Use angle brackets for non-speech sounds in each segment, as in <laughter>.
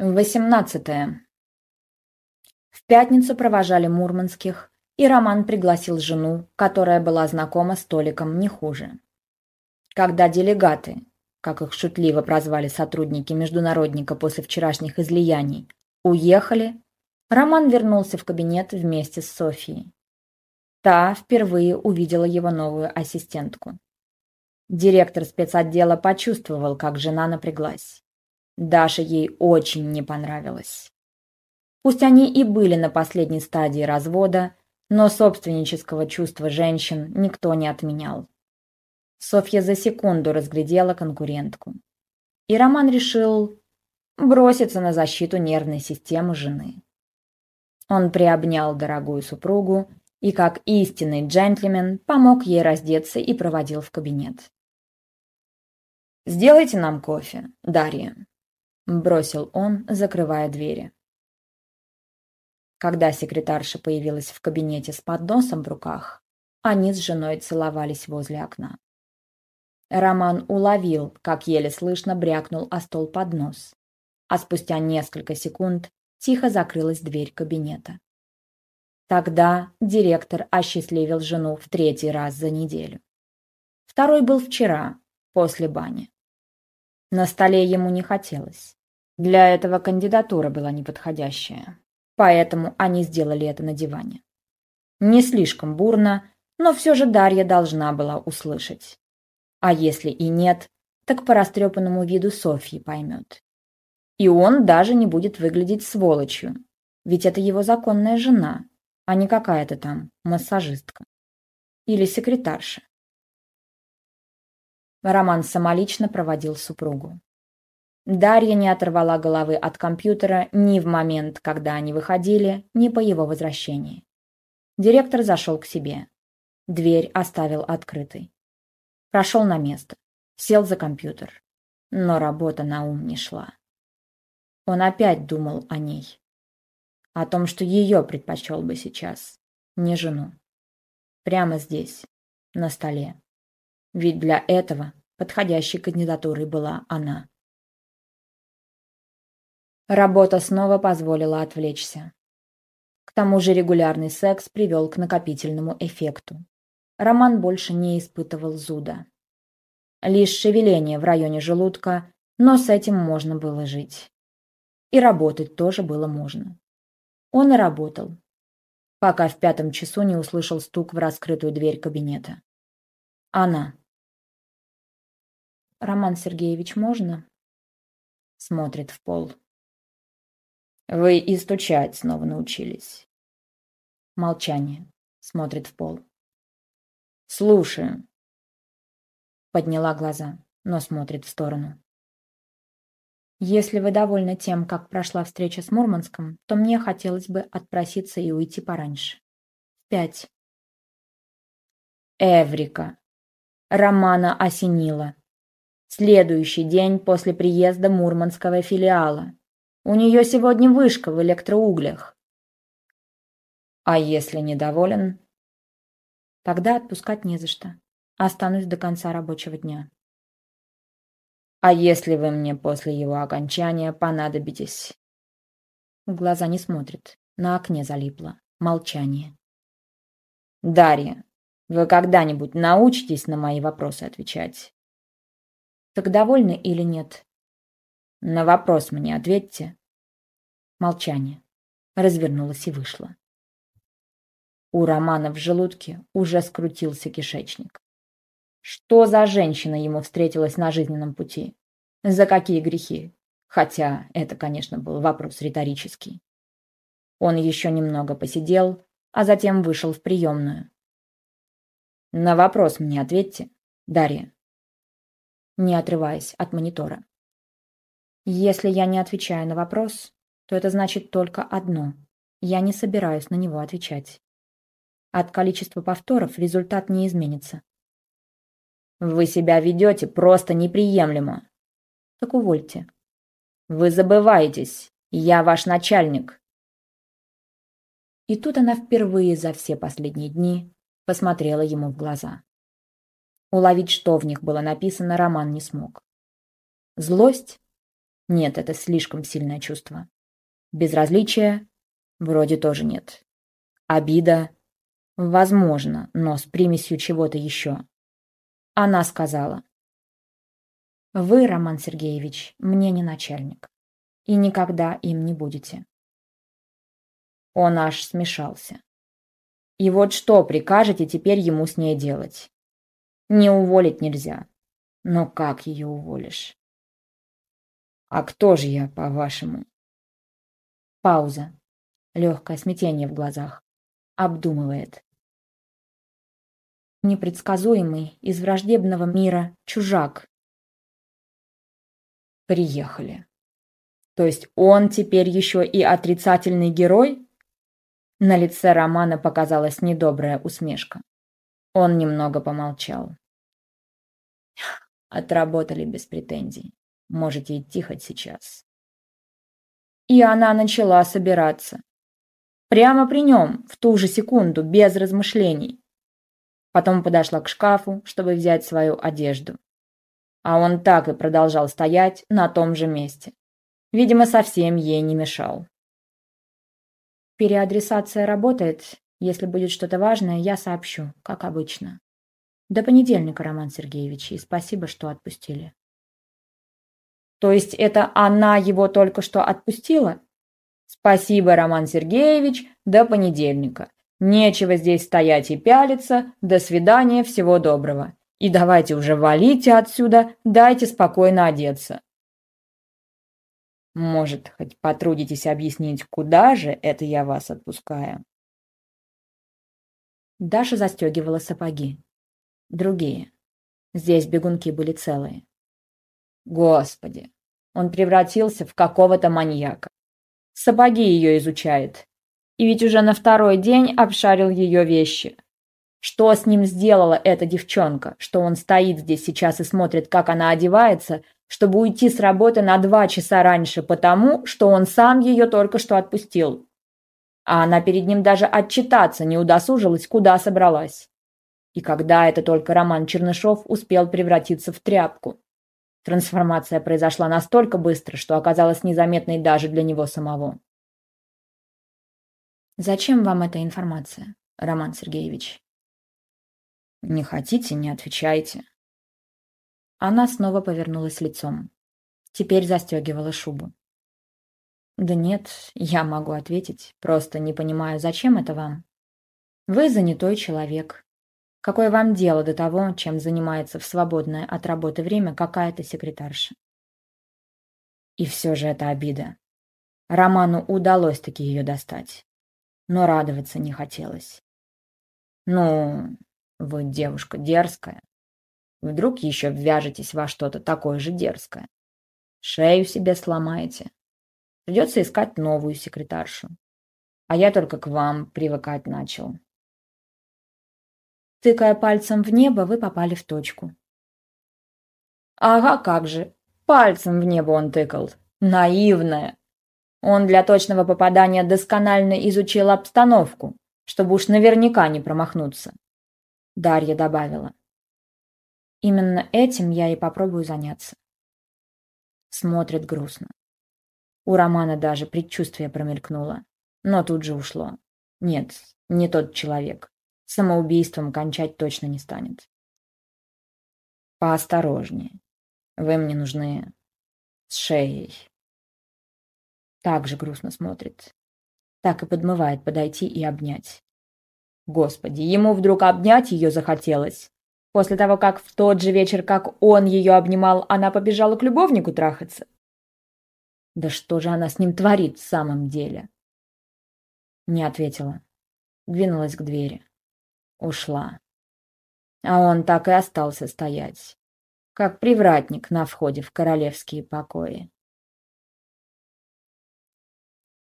Восемнадцатое. В пятницу провожали Мурманских, и Роман пригласил жену, которая была знакома с Толиком не хуже. Когда делегаты, как их шутливо прозвали сотрудники международника после вчерашних излияний, уехали, Роман вернулся в кабинет вместе с Софией. Та впервые увидела его новую ассистентку. Директор спецотдела почувствовал, как жена напряглась. Даша ей очень не понравилась. Пусть они и были на последней стадии развода, но собственнического чувства женщин никто не отменял. Софья за секунду разглядела конкурентку. И Роман решил броситься на защиту нервной системы жены. Он приобнял дорогую супругу и, как истинный джентльмен, помог ей раздеться и проводил в кабинет. «Сделайте нам кофе, Дарья», бросил он, закрывая двери. Когда секретарша появилась в кабинете с подносом в руках, они с женой целовались возле окна. Роман уловил, как еле слышно брякнул о стол поднос, а спустя несколько секунд тихо закрылась дверь кабинета. Тогда директор осчастливил жену в третий раз за неделю. Второй был вчера, после бани. На столе ему не хотелось. Для этого кандидатура была неподходящая. Поэтому они сделали это на диване. Не слишком бурно, но все же Дарья должна была услышать. А если и нет, так по растрепанному виду Софьи поймет. И он даже не будет выглядеть сволочью, ведь это его законная жена, а не какая-то там массажистка. Или секретарша. Роман самолично проводил супругу. Дарья не оторвала головы от компьютера ни в момент, когда они выходили, ни по его возвращении. Директор зашел к себе. Дверь оставил открытой. Прошел на место. Сел за компьютер. Но работа на ум не шла. Он опять думал о ней. О том, что ее предпочел бы сейчас. Не жену. Прямо здесь, на столе. Ведь для этого подходящей кандидатурой была она. Работа снова позволила отвлечься. К тому же регулярный секс привел к накопительному эффекту. Роман больше не испытывал зуда. Лишь шевеление в районе желудка, но с этим можно было жить. И работать тоже было можно. Он и работал, пока в пятом часу не услышал стук в раскрытую дверь кабинета. Она. «Роман Сергеевич, можно?» Смотрит в пол. Вы и стучать снова научились. Молчание. Смотрит в пол. Слушаю. Подняла глаза, но смотрит в сторону. Если вы довольны тем, как прошла встреча с Мурманском, то мне хотелось бы отпроситься и уйти пораньше. Пять. Эврика. Романа осенила. Следующий день после приезда мурманского филиала. У нее сегодня вышка в электроуглях. А если недоволен? Тогда отпускать не за что. Останусь до конца рабочего дня. А если вы мне после его окончания понадобитесь? В глаза не смотрит. На окне залипло. Молчание. Дарья, вы когда-нибудь научитесь на мои вопросы отвечать? Так довольны или нет? На вопрос мне ответьте. Молчание. Развернулась и вышла. У Романа в желудке уже скрутился кишечник. Что за женщина ему встретилась на жизненном пути? За какие грехи? Хотя это, конечно, был вопрос риторический. Он еще немного посидел, а затем вышел в приемную. На вопрос мне ответьте, Дарья. Не отрываясь от монитора. Если я не отвечаю на вопрос, то это значит только одно. Я не собираюсь на него отвечать. От количества повторов результат не изменится. Вы себя ведете просто неприемлемо. Так увольте. Вы забываетесь. Я ваш начальник. И тут она впервые за все последние дни посмотрела ему в глаза. Уловить, что в них было написано, Роман не смог. Злость Нет, это слишком сильное чувство. Безразличие вроде тоже нет. Обида возможно, но с примесью чего-то еще. Она сказала. Вы, Роман Сергеевич, мне не начальник. И никогда им не будете. Он аж смешался. И вот что прикажете теперь ему с ней делать? Не уволить нельзя. Но как ее уволишь? А кто же я, по-вашему? Пауза. Легкое смятение в глазах. Обдумывает. Непредсказуемый, из враждебного мира, чужак. Приехали. То есть он теперь еще и отрицательный герой? На лице Романа показалась недобрая усмешка. Он немного помолчал. Отработали без претензий. Можете идти хоть сейчас. И она начала собираться. Прямо при нем, в ту же секунду, без размышлений. Потом подошла к шкафу, чтобы взять свою одежду. А он так и продолжал стоять на том же месте. Видимо, совсем ей не мешал. Переадресация работает. Если будет что-то важное, я сообщу, как обычно. До понедельника, Роман Сергеевич, и спасибо, что отпустили. То есть это она его только что отпустила? Спасибо, Роман Сергеевич, до понедельника. Нечего здесь стоять и пялиться. До свидания, всего доброго. И давайте уже валите отсюда, дайте спокойно одеться. Может, хоть потрудитесь объяснить, куда же это я вас отпускаю? Даша застегивала сапоги. Другие. Здесь бегунки были целые. Господи, он превратился в какого-то маньяка. Сапоги ее изучает. И ведь уже на второй день обшарил ее вещи. Что с ним сделала эта девчонка, что он стоит здесь сейчас и смотрит, как она одевается, чтобы уйти с работы на два часа раньше, потому что он сам ее только что отпустил. А она перед ним даже отчитаться не удосужилась, куда собралась. И когда это только Роман Чернышов успел превратиться в тряпку. Трансформация произошла настолько быстро, что оказалась незаметной даже для него самого. «Зачем вам эта информация, Роман Сергеевич?» «Не хотите, не отвечайте», она снова повернулась лицом. Теперь застегивала шубу. «Да нет, я могу ответить. Просто не понимаю, зачем это вам? Вы занятой человек. Какое вам дело до того, чем занимается в свободное от работы время какая-то секретарша?» И все же это обида. Роману удалось таки ее достать. Но радоваться не хотелось. «Ну, вы девушка дерзкая. Вдруг еще ввяжетесь во что-то такое же дерзкое. Шею себе сломаете. Придется искать новую секретаршу. А я только к вам привыкать начал. Тыкая пальцем в небо, вы попали в точку. Ага, как же. Пальцем в небо он тыкал. Наивная. Он для точного попадания досконально изучил обстановку, чтобы уж наверняка не промахнуться. Дарья добавила. Именно этим я и попробую заняться. Смотрит грустно. У Романа даже предчувствие промелькнуло, но тут же ушло. Нет, не тот человек. Самоубийством кончать точно не станет. Поосторожнее. Вы мне нужны с шеей. Так же грустно смотрит. Так и подмывает подойти и обнять. Господи, ему вдруг обнять ее захотелось. После того, как в тот же вечер, как он ее обнимал, она побежала к любовнику трахаться. Да что же она с ним творит в самом деле? Не ответила. Двинулась к двери. Ушла. А он так и остался стоять, как привратник на входе в королевские покои.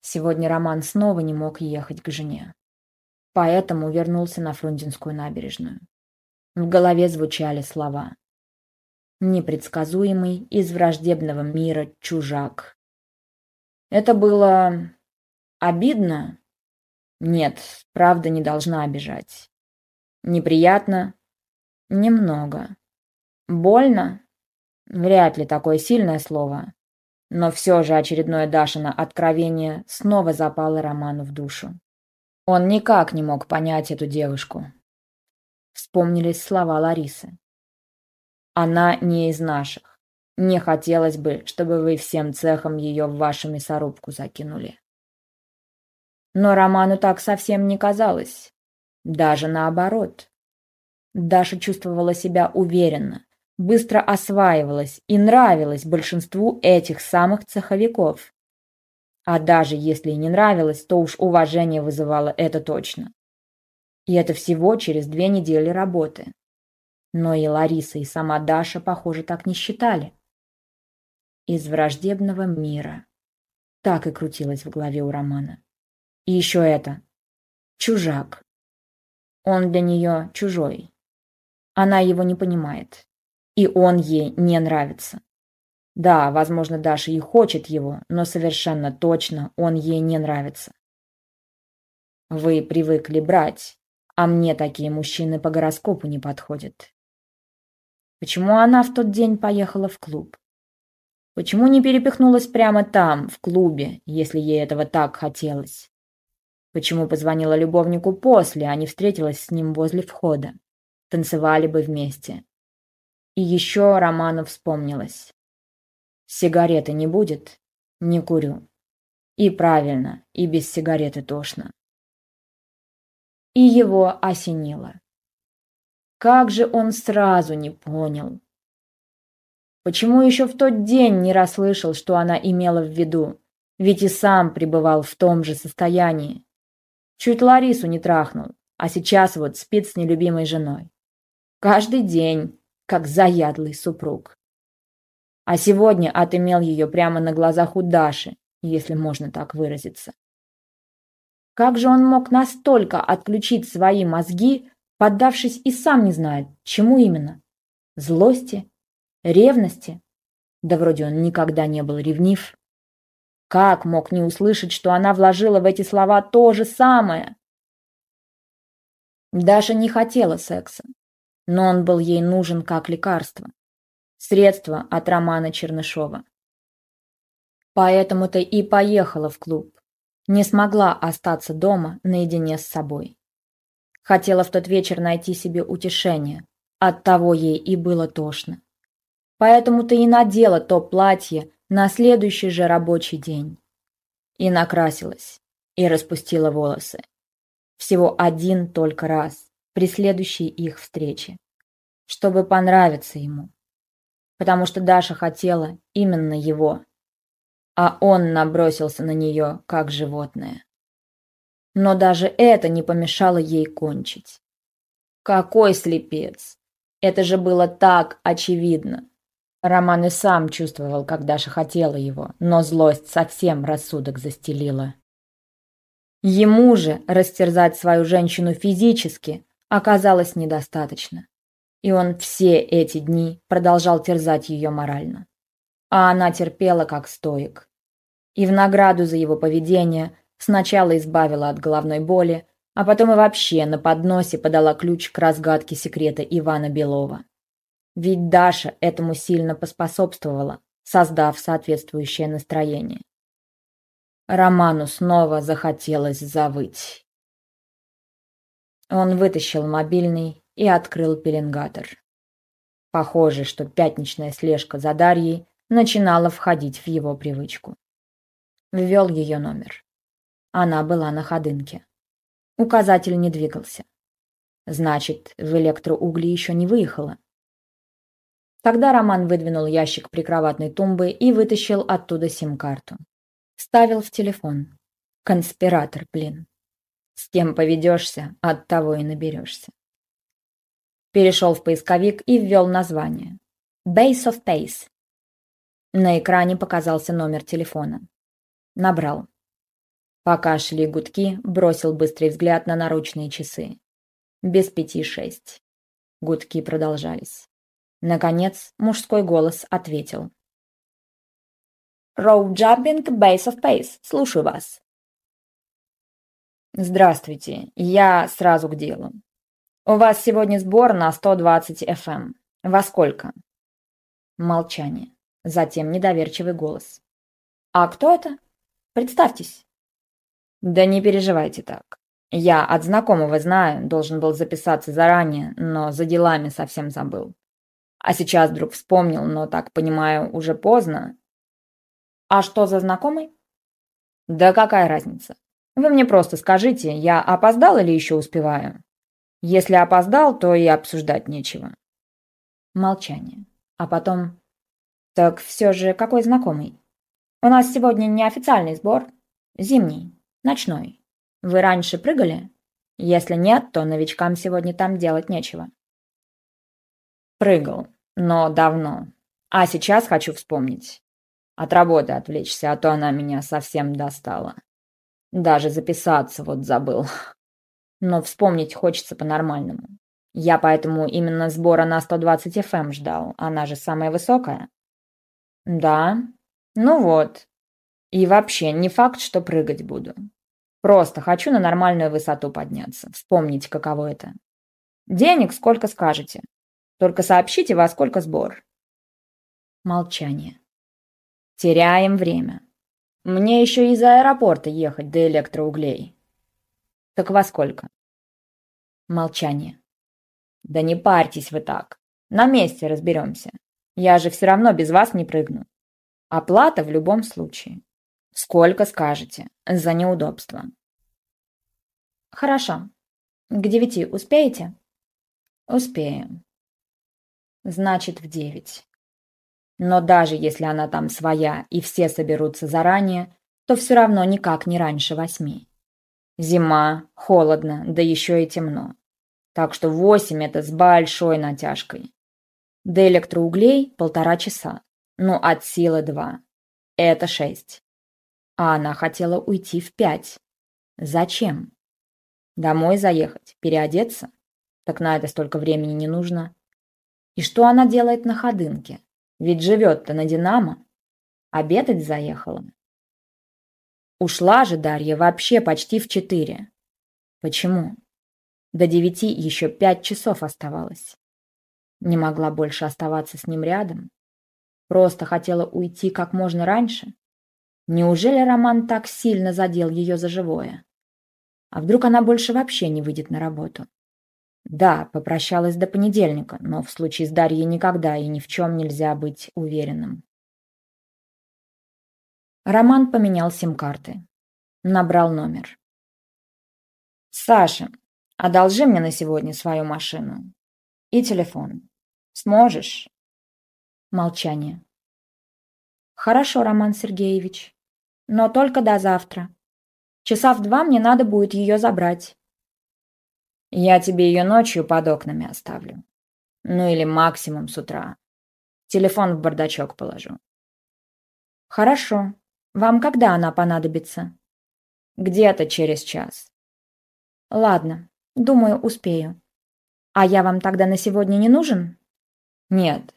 Сегодня Роман снова не мог ехать к жене. Поэтому вернулся на Фрунзенскую набережную. В голове звучали слова. Непредсказуемый из враждебного мира чужак. Это было обидно? Нет, правда не должна обижать. Неприятно? Немного. Больно? Вряд ли такое сильное слово. Но все же очередное Дашино откровение снова запало Роману в душу. Он никак не мог понять эту девушку. Вспомнились слова Ларисы. Она не из наших. Не хотелось бы, чтобы вы всем цехом ее в вашу мясорубку закинули. Но Роману так совсем не казалось. Даже наоборот. Даша чувствовала себя уверенно, быстро осваивалась и нравилась большинству этих самых цеховиков. А даже если и не нравилось, то уж уважение вызывало это точно. И это всего через две недели работы. Но и Лариса, и сама Даша, похоже, так не считали. Из враждебного мира. Так и крутилось в голове у Романа. И еще это. Чужак. Он для нее чужой. Она его не понимает. И он ей не нравится. Да, возможно, Даша и хочет его, но совершенно точно он ей не нравится. Вы привыкли брать, а мне такие мужчины по гороскопу не подходят. Почему она в тот день поехала в клуб? Почему не перепихнулась прямо там, в клубе, если ей этого так хотелось? Почему позвонила любовнику после, а не встретилась с ним возле входа? танцевали бы вместе. И еще Роману вспомнилось. Сигареты не будет? Не курю. И правильно, и без сигареты тошно. И его осенило. Как же он сразу не понял. Почему еще в тот день не расслышал, что она имела в виду? Ведь и сам пребывал в том же состоянии. Чуть Ларису не трахнул, а сейчас вот спит с нелюбимой женой. Каждый день, как заядлый супруг. А сегодня отымел ее прямо на глазах у Даши, если можно так выразиться. Как же он мог настолько отключить свои мозги, поддавшись и сам не знает, чему именно? Злости? Ревности? Да вроде он никогда не был ревнив. Как мог не услышать, что она вложила в эти слова то же самое? Даша не хотела секса, но он был ей нужен как лекарство. Средство от Романа Чернышова. Поэтому-то и поехала в клуб. Не смогла остаться дома наедине с собой. Хотела в тот вечер найти себе утешение. Оттого ей и было тошно. Поэтому-то и надела то платье на следующий же рабочий день. И накрасилась, и распустила волосы. Всего один только раз при следующей их встрече, чтобы понравиться ему. Потому что Даша хотела именно его, а он набросился на нее, как животное. Но даже это не помешало ей кончить. Какой слепец! Это же было так очевидно. Роман и сам чувствовал, как Даша хотела его, но злость совсем рассудок застелила. Ему же растерзать свою женщину физически оказалось недостаточно. И он все эти дни продолжал терзать ее морально. А она терпела как стоик. И в награду за его поведение сначала избавила от головной боли, а потом и вообще на подносе подала ключ к разгадке секрета Ивана Белова. Ведь Даша этому сильно поспособствовала, создав соответствующее настроение. Роману снова захотелось завыть. Он вытащил мобильный и открыл пеленгатор. Похоже, что пятничная слежка за Дарьей начинала входить в его привычку. Ввел ее номер. Она была на ходынке. Указатель не двигался. Значит, в электроугли еще не выехала. Тогда Роман выдвинул ящик прикроватной тумбы и вытащил оттуда сим-карту. Ставил в телефон. Конспиратор, блин. С кем поведешься, от того и наберешься. Перешел в поисковик и ввел название. Base of Pace. На экране показался номер телефона. Набрал. Пока шли гудки, бросил быстрый взгляд на наручные часы. Без пяти шесть. Гудки продолжались. Наконец, мужской голос ответил. «Rope jumping, base of pace. Слушаю вас». Здравствуйте, я сразу к делу. У вас сегодня сбор на 120 FM. Эм. Во сколько? Молчание. Затем недоверчивый голос. А кто это? Представьтесь. Да не переживайте так. Я от знакомого знаю, должен был записаться заранее, но за делами совсем забыл. А сейчас вдруг вспомнил, но, так понимаю, уже поздно. А что за знакомый? Да какая разница? Вы мне просто скажите, я опоздал или еще успеваю? Если опоздал, то и обсуждать нечего. Молчание. А потом... Так все же какой знакомый? У нас сегодня неофициальный сбор. Зимний, ночной. Вы раньше прыгали? Если нет, то новичкам сегодня там делать нечего. Прыгал, но давно. А сейчас хочу вспомнить. От работы отвлечься, а то она меня совсем достала. Даже записаться вот забыл. <laughs> Но вспомнить хочется по-нормальному. Я поэтому именно сбора на 120 FM эм ждал. Она же самая высокая. Да. Ну вот. И вообще, не факт, что прыгать буду. Просто хочу на нормальную высоту подняться, вспомнить, каково это. Денег сколько скажете. Только сообщите, во сколько сбор. Молчание. Теряем время. Мне еще из аэропорта ехать до электроуглей. Так во сколько? Молчание. Да не парьтесь вы так. На месте разберемся. Я же все равно без вас не прыгну. Оплата в любом случае. Сколько скажете за неудобство. Хорошо. К девяти успеете? Успеем. Значит, в девять. Но даже если она там своя и все соберутся заранее, то все равно никак не раньше восьми. Зима, холодно, да еще и темно. Так что восемь – это с большой натяжкой. До электроуглей полтора часа. Ну, от силы два. Это шесть. А она хотела уйти в пять. Зачем? Домой заехать, переодеться? Так на это столько времени не нужно. И что она делает на ходынке? Ведь живет-то на Динамо. Обедать заехала. Ушла же Дарья вообще почти в четыре. Почему? До девяти еще пять часов оставалось. Не могла больше оставаться с ним рядом. Просто хотела уйти как можно раньше. Неужели Роман так сильно задел ее за живое? А вдруг она больше вообще не выйдет на работу? Да, попрощалась до понедельника, но в случае с Дарьей никогда и ни в чем нельзя быть уверенным. Роман поменял сим-карты. Набрал номер. «Саша, одолжи мне на сегодня свою машину. И телефон. Сможешь?» Молчание. «Хорошо, Роман Сергеевич. Но только до завтра. Часа в два мне надо будет ее забрать. Я тебе ее ночью под окнами оставлю. Ну или максимум с утра. Телефон в бардачок положу. Хорошо. Вам когда она понадобится? Где-то через час. Ладно, думаю, успею. А я вам тогда на сегодня не нужен? Нет.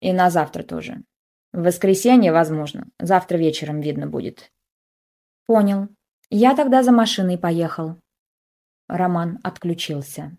И на завтра тоже. В воскресенье, возможно. Завтра вечером видно будет. Понял. Я тогда за машиной поехал. Роман отключился.